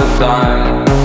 the time